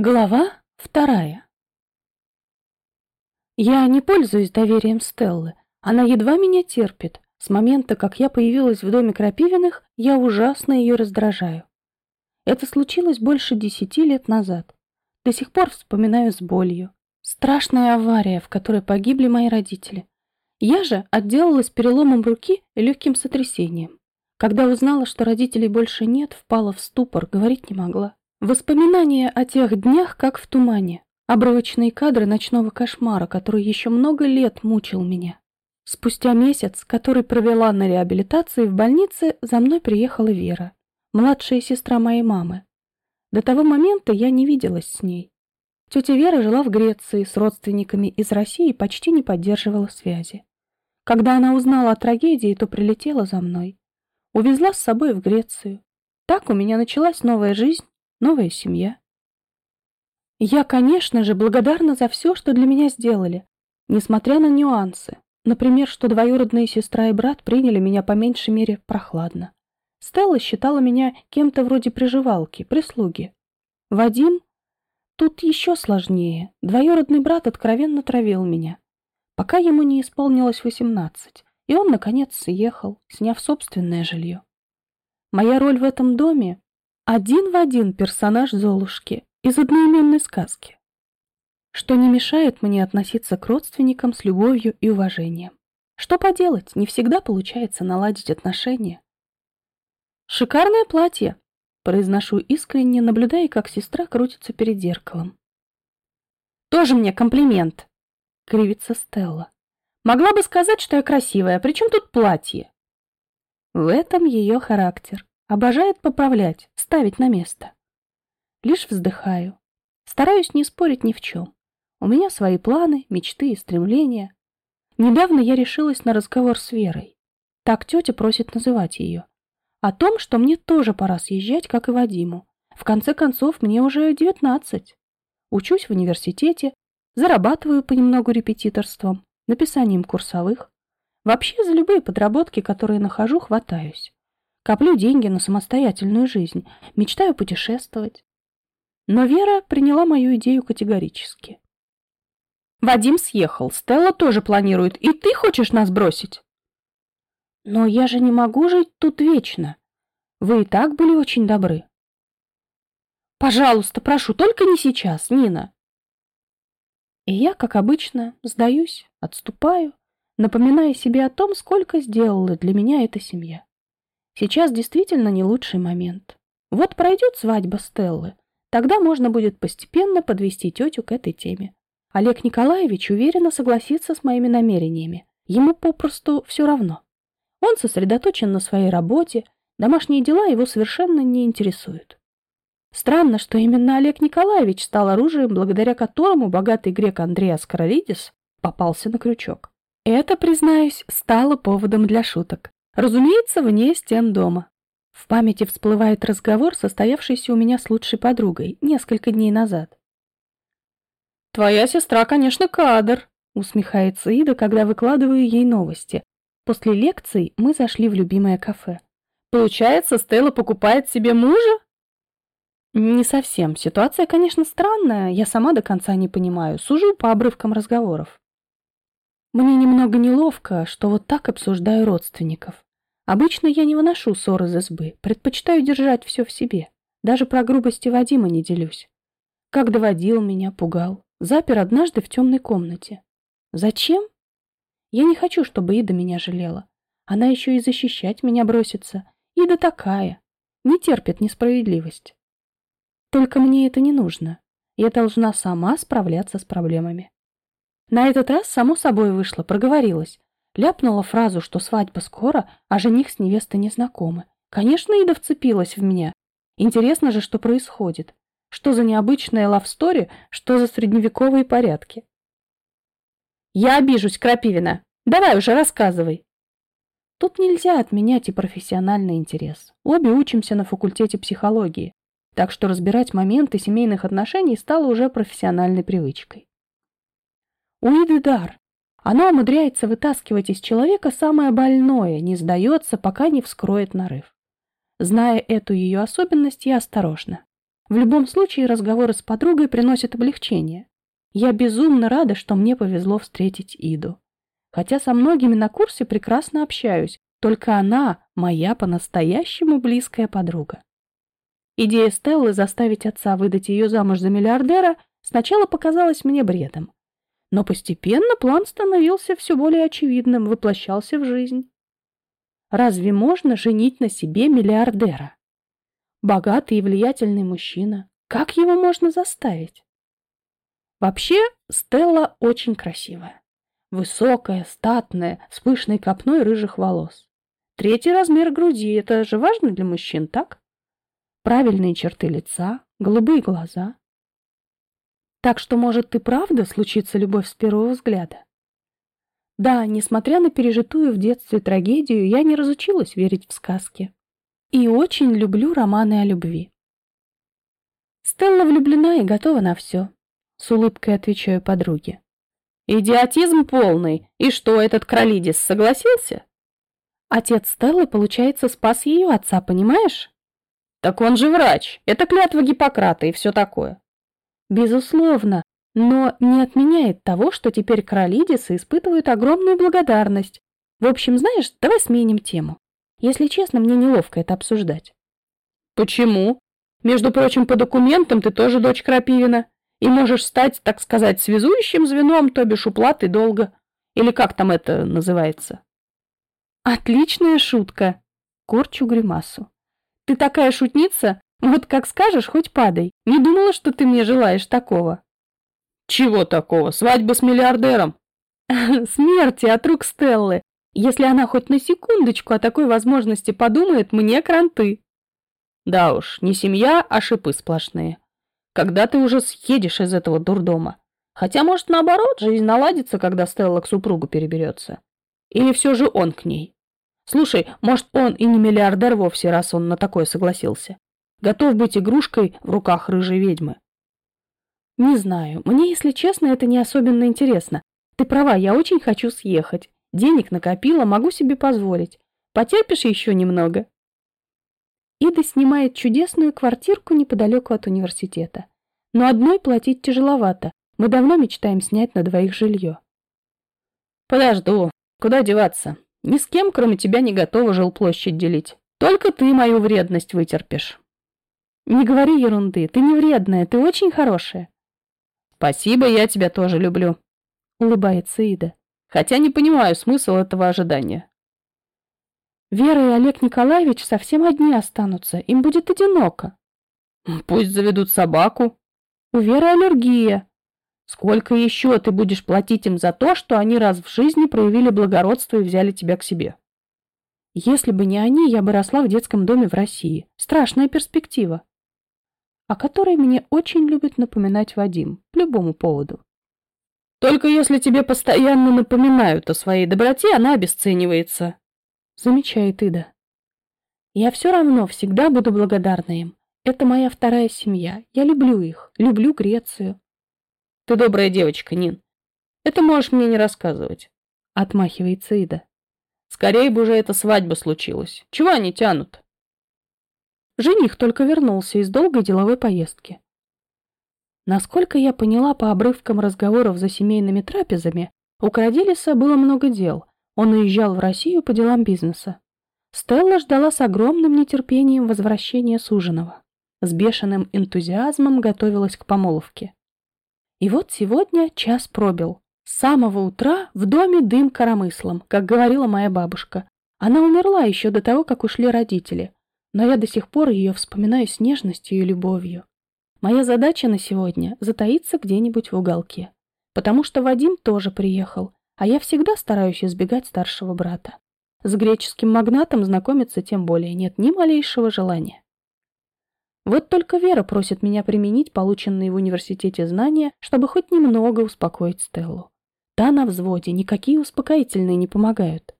Глава вторая Я не пользуюсь доверием Стеллы. Она едва меня терпит. С момента, как я появилась в доме Крапивиных, я ужасно ее раздражаю. Это случилось больше десяти лет назад. До сих пор вспоминаю с болью. Страшная авария, в которой погибли мои родители. Я же отделалась переломом руки и легким сотрясением. Когда узнала, что родителей больше нет, впала в ступор, говорить не могла. Воспоминания о тех днях, как в тумане. Обрывочные кадры ночного кошмара, который еще много лет мучил меня. Спустя месяц, который провела на реабилитации в больнице, за мной приехала Вера, младшая сестра моей мамы. До того момента я не виделась с ней. Тетя Вера жила в Греции с родственниками из России и почти не поддерживала связи. Когда она узнала о трагедии, то прилетела за мной. Увезла с собой в Грецию. Так у меня началась новая жизнь новая семья. Я, конечно же, благодарна за все, что для меня сделали, несмотря на нюансы. Например, что двоюродные сестра и брат приняли меня по меньшей мере прохладно. Стелла считала меня кем-то вроде приживалки, прислуги. Вадим? Тут еще сложнее. Двоюродный брат откровенно травил меня. Пока ему не исполнилось восемнадцать, и он, наконец, съехал, сняв собственное жилье. Моя роль в этом доме один в один персонаж Золушки из одноименной сказки, что не мешает мне относиться к родственникам с любовью и уважением. Что поделать, не всегда получается наладить отношения. «Шикарное платье!» — произношу искренне, наблюдая, как сестра крутится перед зеркалом. «Тоже мне комплимент!» — кривится Стелла. «Могла бы сказать, что я красивая, причем тут платье?» В этом ее характер. Обожает поправлять, ставить на место. Лишь вздыхаю. Стараюсь не спорить ни в чем. У меня свои планы, мечты и стремления. Недавно я решилась на разговор с Верой. Так тетя просит называть ее. О том, что мне тоже пора съезжать, как и Вадиму. В конце концов, мне уже девятнадцать. Учусь в университете, зарабатываю понемногу репетиторством, написанием курсовых. Вообще за любые подработки, которые нахожу, хватаюсь. Коплю деньги на самостоятельную жизнь, мечтаю путешествовать. Но Вера приняла мою идею категорически. Вадим съехал, Стелла тоже планирует, и ты хочешь нас бросить? Но я же не могу жить тут вечно. Вы и так были очень добры. Пожалуйста, прошу, только не сейчас, Нина. И я, как обычно, сдаюсь, отступаю, напоминая себе о том, сколько сделала для меня эта семья. Сейчас действительно не лучший момент. Вот пройдет свадьба Стеллы, тогда можно будет постепенно подвести тетю к этой теме. Олег Николаевич уверенно согласится с моими намерениями. Ему попросту все равно. Он сосредоточен на своей работе, домашние дела его совершенно не интересуют. Странно, что именно Олег Николаевич стал оружием, благодаря которому богатый грек Андреас Каролидис попался на крючок. Это, признаюсь, стало поводом для шуток. Разумеется, вне стен дома. В памяти всплывает разговор, состоявшийся у меня с лучшей подругой несколько дней назад. «Твоя сестра, конечно, кадр», — усмехается Ида, когда выкладываю ей новости. После лекций мы зашли в любимое кафе. «Получается, Стелла покупает себе мужа?» Не совсем. Ситуация, конечно, странная, я сама до конца не понимаю, сужу по обрывкам разговоров. Мне немного неловко, что вот так обсуждаю родственников. Обычно я не выношу ссор из избы, предпочитаю держать все в себе. Даже про грубости Вадима не делюсь. Как доводил меня, пугал. Запер однажды в темной комнате. Зачем? Я не хочу, чтобы Ида меня жалела. Она еще и защищать меня бросится. Ида такая. Не терпит несправедливость. Только мне это не нужно. Я должна сама справляться с проблемами. На этот раз само собой вышло, проговорилась. Ляпнула фразу, что свадьба скоро, а жених с невестой не знакомы. Конечно, Ида вцепилась в меня. Интересно же, что происходит. Что за необычная лавстори, что за средневековые порядки. Я обижусь, Крапивина. Давай уже рассказывай. Тут нельзя отменять и профессиональный интерес. Обе учимся на факультете психологии, так что разбирать моменты семейных отношений стало уже профессиональной привычкой. У Иды дар. Она умудряется вытаскивать из человека самое больное, не сдается, пока не вскроет нарыв. Зная эту ее особенность, я осторожна. В любом случае разговоры с подругой приносят облегчение. Я безумно рада, что мне повезло встретить Иду. Хотя со многими на курсе прекрасно общаюсь, только она моя по-настоящему близкая подруга. Идея Стеллы заставить отца выдать ее замуж за миллиардера сначала показалась мне бредом. Но постепенно план становился все более очевидным, воплощался в жизнь. Разве можно женить на себе миллиардера? Богатый и влиятельный мужчина. Как его можно заставить? Вообще, Стелла очень красивая. Высокая, статная, с пышной копной рыжих волос. Третий размер груди – это же важно для мужчин, так? Правильные черты лица, голубые глаза. Так что, может, и правда случится любовь с первого взгляда? Да, несмотря на пережитую в детстве трагедию, я не разучилась верить в сказки. И очень люблю романы о любви. Стелла влюблена и готова на все. С улыбкой отвечаю подруге. Идиотизм полный. И что, этот Кролидис согласился? Отец Стеллы, получается, спас ее отца, понимаешь? Так он же врач. Это клятва Гиппократа и все такое. Безусловно, но не отменяет того, что теперь Кролидисы испытывают огромную благодарность. В общем, знаешь, давай сменим тему. Если честно, мне неловко это обсуждать. Почему? Между прочим, по документам ты тоже дочь Крапивина и можешь стать, так сказать, связующим звеном, то бишь уплаты долга. Или как там это называется? Отличная шутка. Корчу гримасу. Ты такая шутница? Вот как скажешь, хоть падай. Не думала, что ты мне желаешь такого. Чего такого? Свадьба с миллиардером? Смерти от рук Стеллы. Если она хоть на секундочку о такой возможности подумает, мне кранты. Да уж, не семья, а шипы сплошные. Когда ты уже съедешь из этого дурдома? Хотя, может, наоборот, жизнь наладится, когда Стелла к супругу переберется. Или все же он к ней? Слушай, может, он и не миллиардер вовсе, раз он на такое согласился. Готов быть игрушкой в руках рыжей ведьмы. Не знаю, мне, если честно, это не особенно интересно. Ты права, я очень хочу съехать. Денег накопила, могу себе позволить. Потерпишь еще немного? Ида снимает чудесную квартирку неподалеку от университета. Но одной платить тяжеловато. Мы давно мечтаем снять на двоих жилье. Подожду. Куда деваться? Ни с кем, кроме тебя, не готова жилплощадь делить. Только ты мою вредность вытерпишь. Не говори ерунды. Ты не вредная, ты очень хорошая. Спасибо, я тебя тоже люблю. Улыбается Ида. Хотя не понимаю смысл этого ожидания. Вера и Олег Николаевич совсем одни останутся, им будет одиноко. Пусть заведут собаку. У Веры аллергия. Сколько еще ты будешь платить им за то, что они раз в жизни проявили благородство и взяли тебя к себе? Если бы не они, я бы росла в детском доме в России. Страшная перспектива. О которой мне очень любит напоминать Вадим, по любому поводу. Только если тебе постоянно напоминают о своей доброте, она обесценивается замечает Ида. Я все равно всегда буду благодарна им. Это моя вторая семья. Я люблю их, люблю Грецию. Ты добрая девочка, Нин. Это можешь мне не рассказывать. Отмахивается Ида. Скорее бы уже эта свадьба случилась. Чего они тянут? Жених только вернулся из долгой деловой поездки. Насколько я поняла по обрывкам разговоров за семейными трапезами, у Крадилиса было много дел, он уезжал в Россию по делам бизнеса. Стелла ждала с огромным нетерпением возвращения суженого. С бешеным энтузиазмом готовилась к помолвке. И вот сегодня час пробил. С самого утра в доме дым коромыслом, как говорила моя бабушка. Она умерла еще до того, как ушли родители, но я до сих пор ее вспоминаю с нежностью и любовью. Моя задача на сегодня — затаиться где-нибудь в уголке. Потому что Вадим тоже приехал, а я всегда стараюсь избегать старшего брата. С греческим магнатом знакомиться тем более нет ни малейшего желания. Вот только Вера просит меня применить полученные в университете знания, чтобы хоть немного успокоить Стеллу. Та на взводе, никакие успокоительные не помогают.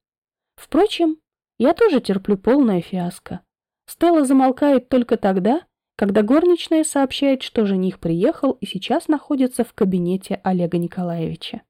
Впрочем, я тоже терплю полное фиаско. Стелла замолкает только тогда, когда горничная сообщает, что жених приехал и сейчас находится в кабинете Олега Николаевича.